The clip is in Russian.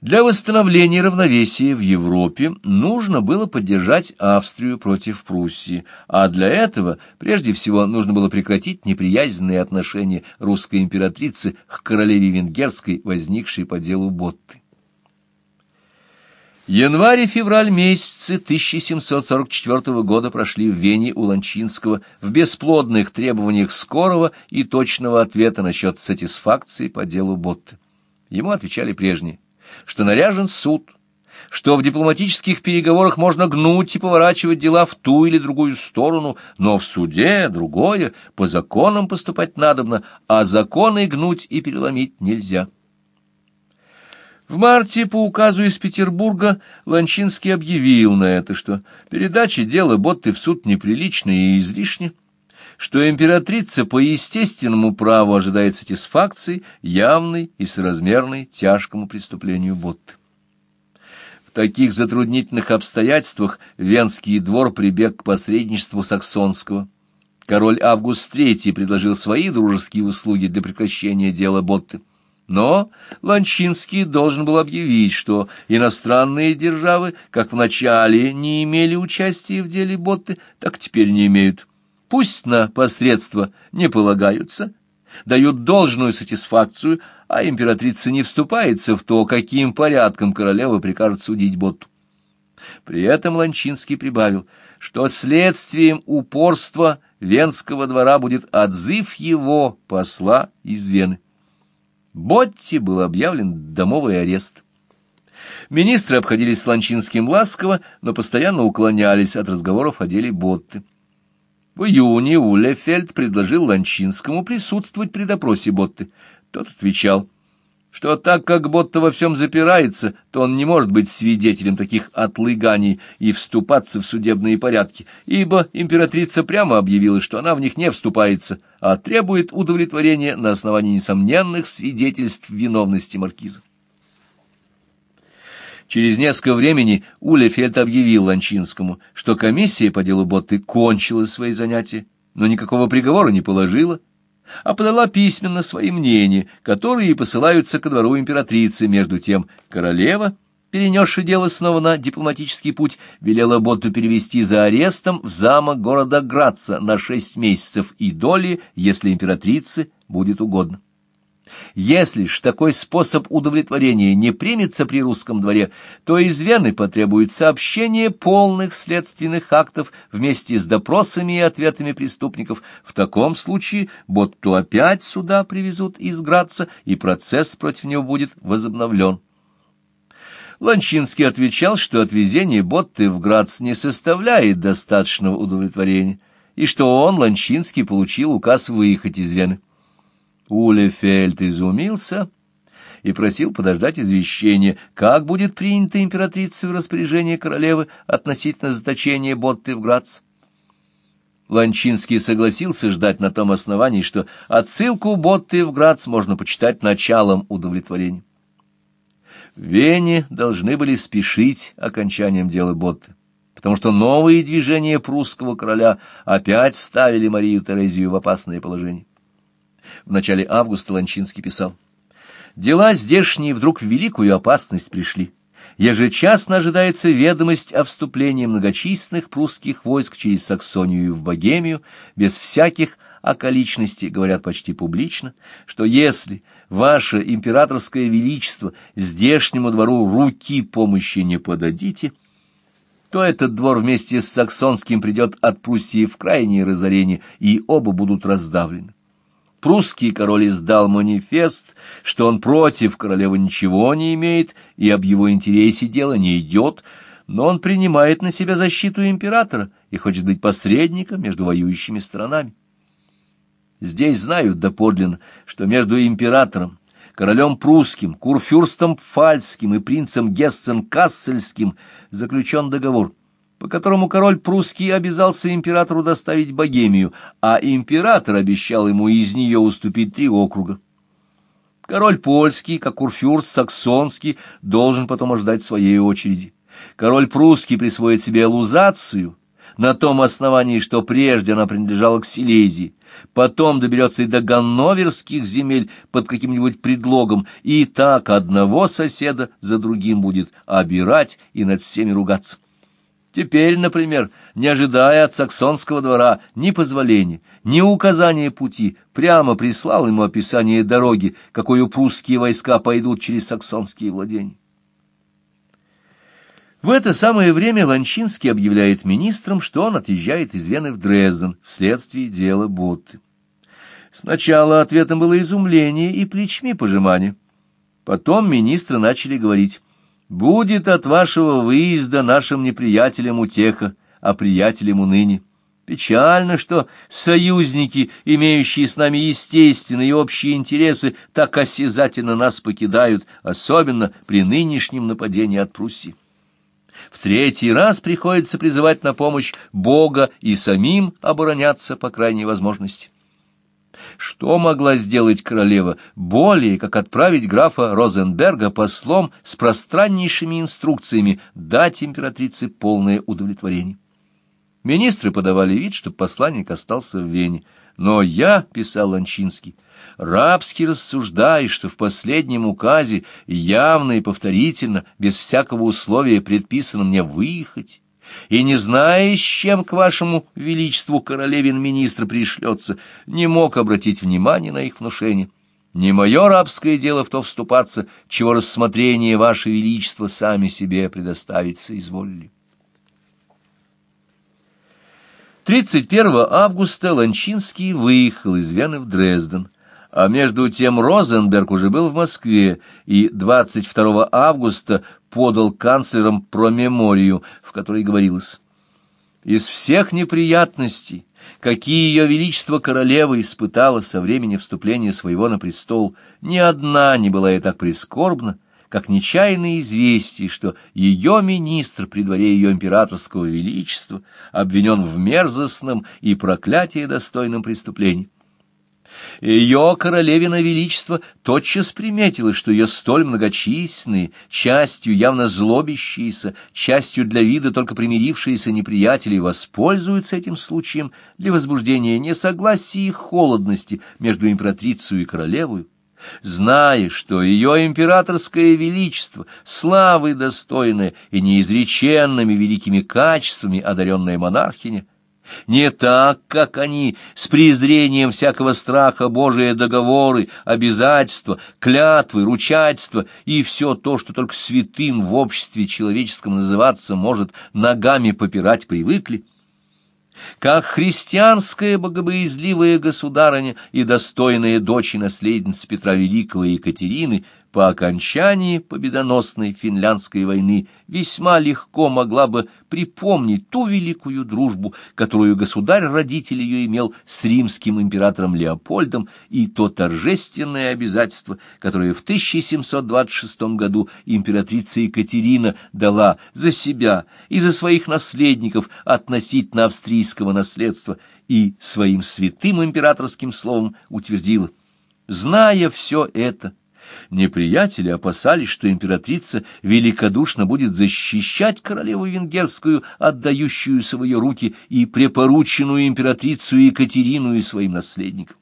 Для восстановления равновесия в Европе нужно было поддержать Австрию против Пруссии, а для этого прежде всего нужно было прекратить неприязненные отношения русской императрицы к королеве венгерской, возникшей по делу Ботты. Январь и февраль месяцы 1744 года прошли в Вене у Ланчинского в бесплодных требованиях скорого и точного ответа насчет сатисфакции по делу Ботты. Ему отвечали прежние что наряжен суд, что в дипломатических переговорах можно гнуть и поворачивать дела в ту или другую сторону, но в суде другое, по законам поступать надобно, а законы гнуть и переломить нельзя. В марте по указу из Петербурга Ланчинский объявил на это, что передача дела Ботты в суд неприлична и излишне, что императрица по естественному праву ожидает сатисфакции, явной и соразмерной тяжкому преступлению Ботты. В таких затруднительных обстоятельствах Венский двор прибег к посредничеству Саксонского. Король Август III предложил свои дружеские услуги для прекращения дела Ботты. Но Ланчинский должен был объявить, что иностранные державы, как вначале не имели участия в деле Ботты, так теперь не имеют пусть на посредство не полагаются, дают должную сатисфакцию, а императрица не вступается в то, каким порядком королева прикажет судить Ботту. При этом Ланчинский прибавил, что следствием упорства Венского двора будет отзыв его посла из Вены. Ботти был объявлен домовый арест. Министры обходились с Ланчинским ласково, но постоянно уклонялись от разговоров о деле Ботты. В июне Улефельд предложил Ланчинскому присутствовать при допросе Ботты. Тот отвечал, что так как Ботта во всем запирается, то он не может быть свидетелем таких отлыганий и вступаться в судебные порядки, ибо императрица прямо объявила, что она в них не вступается, а требует удовлетворения на основании несомненных свидетельств виновности маркиза. Через несколько времени Улефельд объявил Ланчинскому, что комиссия по делу Ботты кончила свои занятия, но никакого приговора не положила, а подала письменно свои мнения, которые посылаются ко двору императрицы. Между тем королева, перенесшая дело снова на дипломатический путь, велела Ботту перевести за арестом в замок города Граца на шесть месяцев и доли, если императрице будет угодно. Если ж такой способ удовлетворения не примется при русском дворе, то из Вены потребует сообщение полных следственных актов вместе с допросами и ответами преступников. В таком случае Ботту опять сюда привезут из Граца, и процесс против него будет возобновлен. Ланчинский отвечал, что отвезение Ботты в Грац не составляет достаточного удовлетворения, и что он, Ланчинский, получил указ выехать из Вены. Улефельд изумился и просил подождать извещения, как будет принято императрицей распоряжение королевы относительно заточения Ботты в Грац. Ланчинский согласился ждать на том основании, что отсылку Ботты в Грац можно почитать началом удовлетворения. Вене должны были спешить окончанием дела Ботты, потому что новые движения прусского короля опять ставили Марию Терезию в опасное положение. В начале августа Ланчинский писал. «Дела здешние вдруг в великую опасность пришли. Ежечасно ожидается ведомость о вступлении многочисленных прусских войск через Саксонию в Богемию, без всяких околичностей, говорят почти публично, что если ваше императорское величество здешнему двору руки помощи не подадите, то этот двор вместе с саксонским придет от Пруссии в крайнее разорение, и оба будут раздавлены. Прусский король издал манифест, что он против королевы ничего не имеет и об его интересе дело не идет, но он принимает на себя защиту императора и хочет быть посредником между воюющими сторонами. Здесь знают доподлинно, что между императором, королем прусским, курфюрстом Пфальцким и принцем Гессен-Кассельским заключен договор, по которому король прусский обязался императору доставить Богемию, а император обещал ему из нее уступить три округа. Король польский, как курфюрст саксонский, должен потом ожидать своей очереди. Король прусский присвоит себе лузацию, на том основании, что прежде она принадлежала к Силезии, потом доберется и до ганноверских земель под каким-нибудь предлогом, и так одного соседа за другим будет обирать и над всеми ругаться. Теперь, например, не ожидая от саксонского двора ни позволения, ни указания пути, прямо прислал ему описание дороги, какую прусские войска пойдут через саксонские владения. В это самое время Ланчинский объявляет министрам, что он отъезжает из Вены в Дрезден вследствие дела Ботты. Сначала ответом было изумление и плечми пожимание. Потом министры начали говорить Будет от вашего выезда нашим неприятелям утеха, а приятелям уныне. Печально, что союзники, имеющие с нами естественные и общие интересы, так осязательно нас покидают, особенно при нынешнем нападении от Пруссии. В третий раз приходится призывать на помощь Бога и самим обороняться по крайней возможности. Что могла сделать королева более, как отправить графа Розенберга послом с пространнейшими инструкциями дать императрице полное удовлетворение? Министры подавали вид, что посланник остался в Вене. Но я, — писал Ланчинский, — рабски рассуждаю, что в последнем указе явно и повторительно, без всякого условия предписано мне выехать и, не зная, с чем к вашему величеству королевин министр пришлется, не мог обратить внимание на их внушение. Не мое рабское дело в то вступаться, чего рассмотрение ваше величество сами себе предоставить соизволили. 31 августа Ланчинский выехал из Вены в Дрезден а между тем Розенберг уже был в Москве и 22 августа подал канцлерам промеморию, в которой говорилось «Из всех неприятностей, какие ее величество королева испытала со времени вступления своего на престол, ни одна не была и так прискорбна, как нечаянное известие, что ее министр при дворе ее императорского величества обвинен в мерзостном и проклятие достойном преступлении. Ее королевина величество тотчас приметила, что ее столь многочисленные, частью явно злобящиеся, частью для вида только примирившиеся неприятели воспользуются этим случаем для возбуждения несогласия и холодности между императрицей и королевой, зная, что ее императорское величество, славы достойное и неизреченными великими качествами одаренная монархиня, не так, как они, с презрением всякого страха Божия договоры, обязательства, клятвы, ручательства и все то, что только святым в обществе человеческом называться может, ногами попирать привыкли, как христианская богобоязливая государыня и достойная дочь и наследница Петра Великого и Екатерины — по окончании победоносной финляндской войны весьма легко могла бы припомнить ту великую дружбу, которую государь-родитель ее имел с римским императором Леопольдом, и то торжественное обязательство, которое в 1726 году императрица Екатерина дала за себя и за своих наследников относительно австрийского наследства и своим святым императорским словом утвердила. Зная все это, Неприятели опасались, что императрица великодушно будет защищать королеву венгерскую, отдающую свои руки и препорученную императрицу Екатерину и своим наследникам.